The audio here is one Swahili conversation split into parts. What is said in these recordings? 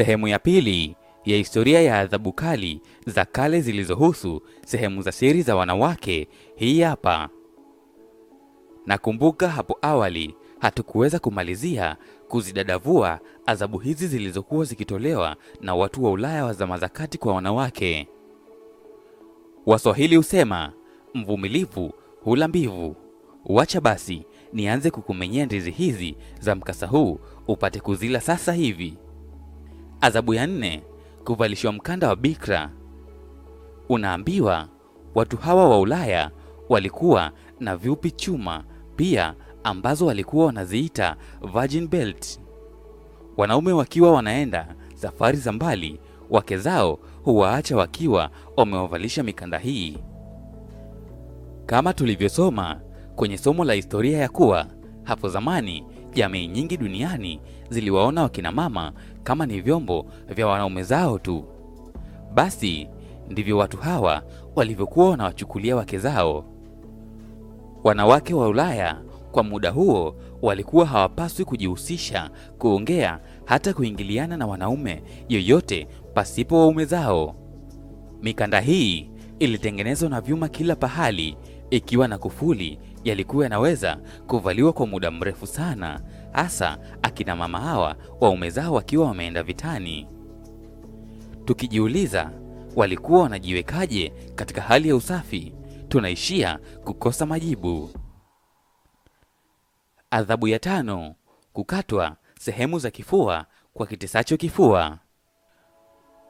Sehemu ya pili ya historia ya adhabu kali za kale zilizohusu sehemu za siri za wanawake hii hapa. Nakumbuka hapo awali hatukuweza kumalizia kuzidadavua adhabu hizi zilizokuwa zikitolewa na watu wa Ulaya wa zama za kati kwa wanawake. Waswahili husema mvumilivu hula mbivu. Wacha basi nianze kukumenyea ndizi hizi za mkasa huu upate kuzila sasa hivi. Adhabu ya nne, kuvalishwa mkanda wa bikra. Unaambiwa watu hawa wa Ulaya walikuwa na vyupi chuma pia ambazo walikuwa wanaziita virgin belt. Wanaume wakiwa wanaenda safari za mbali, wake zao huwaacha wakiwa wamewavalisha mikanda hii. Kama tulivyosoma kwenye somo la historia ya kuwa hapo zamani jamii nyingi duniani ziliwaona wakina mama kama ni vyombo vya wanaume zao tu. Basi ndivyo watu hawa walivyokuwa wanawachukulia wake zao. Wanawake wa Ulaya kwa muda huo walikuwa hawapaswi kujihusisha, kuongea, hata kuingiliana na wanaume yoyote pasipo waume zao. Mikanda hii ilitengenezwa na vyuma kila pahali, ikiwa na kufuli, yalikuwa yanaweza kuvaliwa kwa muda mrefu sana, hasa akina mama hawa waume zao wakiwa wameenda vitani. Tukijiuliza walikuwa wanajiwekaje katika hali ya usafi, tunaishia kukosa majibu. Adhabu ya tano: kukatwa sehemu za kifua kwa kitisacho kifua.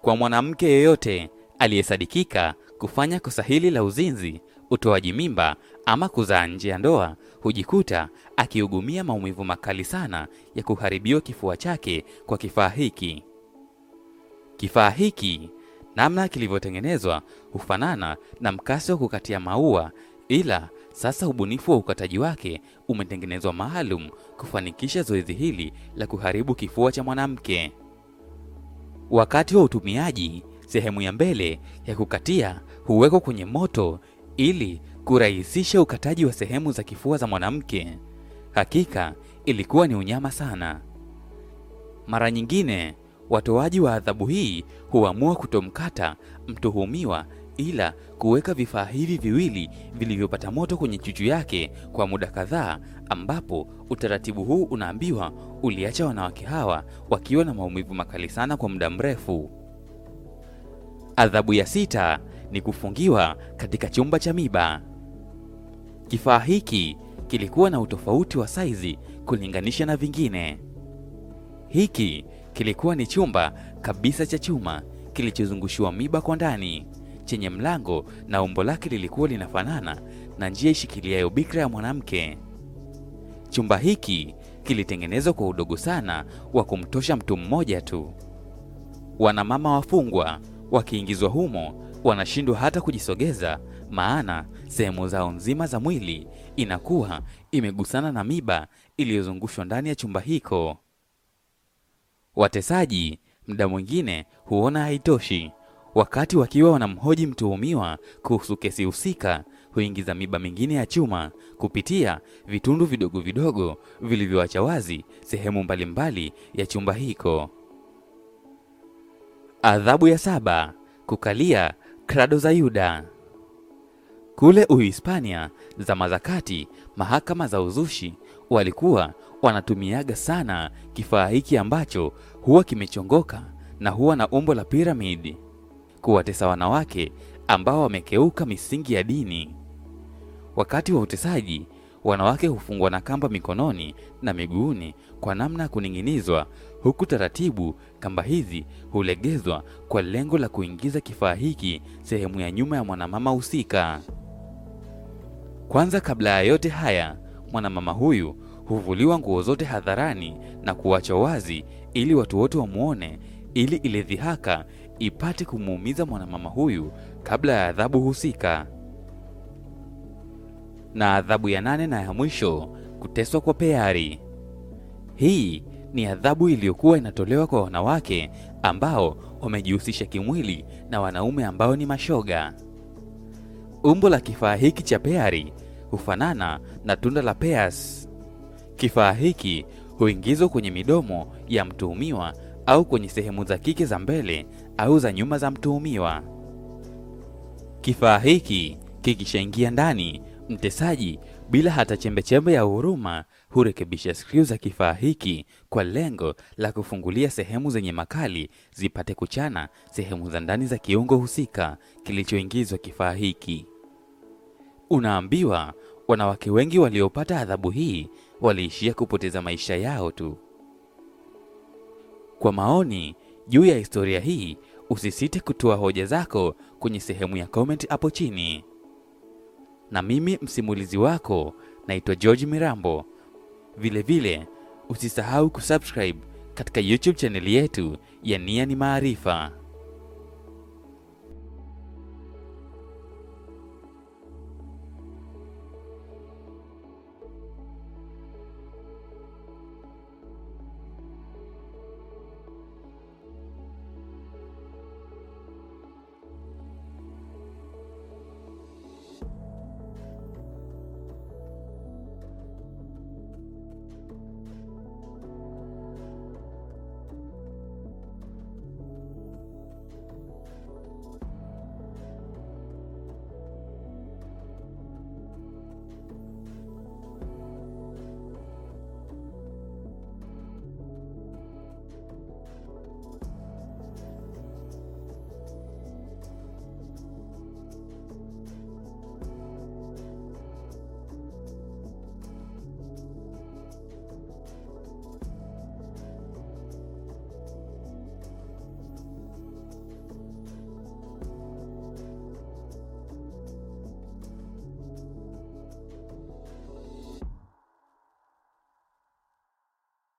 Kwa mwanamke yeyote aliyesadikika kufanya kosa hili la uzinzi, utoaji mimba ama kuzaa nje ya ndoa, hujikuta akiugumia maumivu makali sana ya kuharibiwa kifua chake kwa kifaa hiki. Kifaa hiki namna kilivyotengenezwa hufanana na mkasi wa kukatia maua, ila sasa ubunifu wa ukataji wake umetengenezwa maalum kufanikisha zoezi hili la kuharibu kifua cha mwanamke. Wakati wa utumiaji, sehemu ya mbele ya kukatia huwekwa kwenye moto ili kurahisisha ukataji wa sehemu za kifua za mwanamke. Hakika ilikuwa ni unyama sana. Mara nyingine watoaji wa adhabu hii huamua kutomkata mtuhumiwa ila kuweka vifaa hivi viwili vilivyopata moto kwenye chuchu yake kwa muda kadhaa, ambapo utaratibu huu unaambiwa uliacha wanawake hawa wakiwa na maumivu makali sana kwa muda mrefu. Adhabu ya sita ni kufungiwa katika chumba cha miba. Kifaa hiki kilikuwa na utofauti wa saizi kulinganisha na vingine. Hiki kilikuwa ni chumba kabisa cha chuma kilichozungushiwa miba kwa ndani chenye mlango na umbo lake lilikuwa linafanana na njia ishikiliayo bikra ya mwanamke. Chumba hiki kilitengenezwa kwa udogo sana wa kumtosha mtu mmoja tu. Wanamama wafungwa wakiingizwa humo wanashindwa hata kujisogeza, maana sehemu zao nzima za mwili inakuwa imegusana na miba iliyozungushwa ndani ya chumba hiko. Watesaji muda mwingine huona haitoshi wakati wakiwa wanamhoji mtuhumiwa kuhusu kesi husika, huingiza miba mingine ya chuma kupitia vitundu vidogo vidogo vilivyoacha wazi sehemu mbalimbali ya chumba hiko. Adhabu ya saba: kukalia krado za Yuda. Kule Uhispania za mazakati mahakama za uzushi walikuwa wanatumiaga sana kifaa hiki ambacho huwa kimechongoka na huwa na umbo la piramidi kuwatesa wanawake ambao wamekeuka misingi ya dini. Wakati wa utesaji, wanawake hufungwa na kamba mikononi na miguuni kwa namna ya kuning'inizwa, huku taratibu kamba hizi hulegezwa kwa lengo la kuingiza kifaa hiki sehemu ya nyuma ya mwanamama husika. Kwanza, kabla ya yote haya, mwanamama huyu huvuliwa nguo zote hadharani na kuachwa wazi ili watu wote wamwone, ili ile dhihaka ipate kumuumiza mwanamama huyu kabla ya adhabu husika. Na adhabu ya nane na ya mwisho, kuteswa kwa peari. Hii ni adhabu iliyokuwa inatolewa kwa wanawake ambao wamejihusisha kimwili na wanaume ambao ni mashoga. Umbo la kifaa hiki cha peari hufanana na tunda la peas. Kifaa hiki huingizwa kwenye midomo ya mtuhumiwa au kwenye sehemu za kike za mbele au za nyuma za mtuhumiwa. Kifaa hiki kikishaingia ndani, mtesaji bila hata chembechembe ya huruma hurekebisha skru za kifaa hiki kwa lengo la kufungulia sehemu zenye makali zipate kuchana sehemu za ndani za kiungo husika kilichoingizwa kifaa hiki. Unaambiwa wanawake wengi waliopata adhabu hii waliishia kupoteza maisha yao tu. Kwa maoni juu ya historia hii, usisite kutoa hoja zako kwenye sehemu ya comment hapo chini. Na mimi msimulizi wako naitwa George Mirambo. Vilevile vile, usisahau kusubscribe katika YouTube chaneli yetu ya Nia ni Maarifa.